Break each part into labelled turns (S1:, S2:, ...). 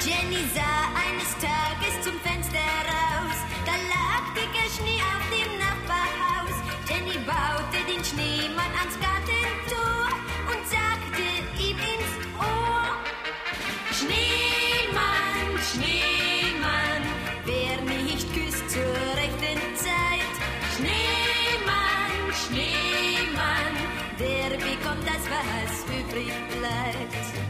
S1: Jenny sah eines Tages zum Fenster raus. Da lag dicker Schnee auf dem Nachbarhaus. Jenny baute den Schneemann ans Gartentor und sagte ihm ins Ohr: Schneemann, Schneemann, wer nicht küsst zur rechten Zeit. Schneemann, Schneemann, der bekommt das, was übrig bleibt.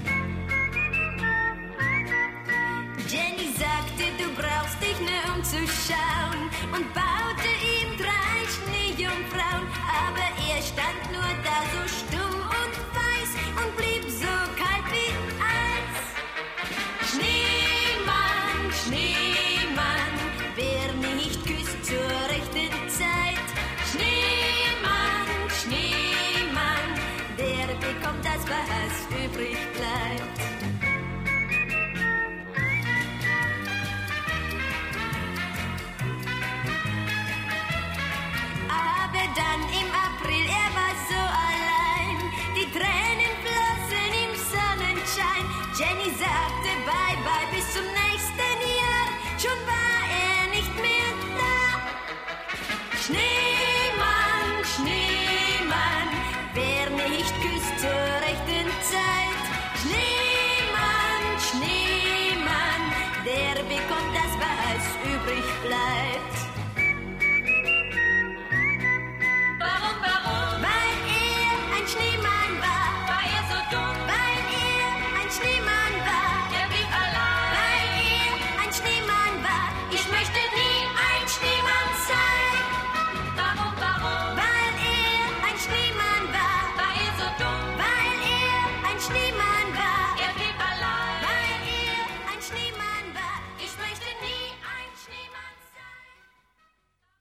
S1: Und baute ihm drei Schneejungfrauen. Aber er stand nur da so stumm und weiß und blieb so kalt wie Eis. Schneemann, Schneemann, wer nicht küsst zur rechten Zeit. Schneemann, Schneemann, der bekommt das, was übrig bleibt. Jenny sagte bye bye bis zum nächsten Jahr. Schon war er nicht mehr da. Schneemann, Schneemann, wer nicht küsst zur rechten Zeit.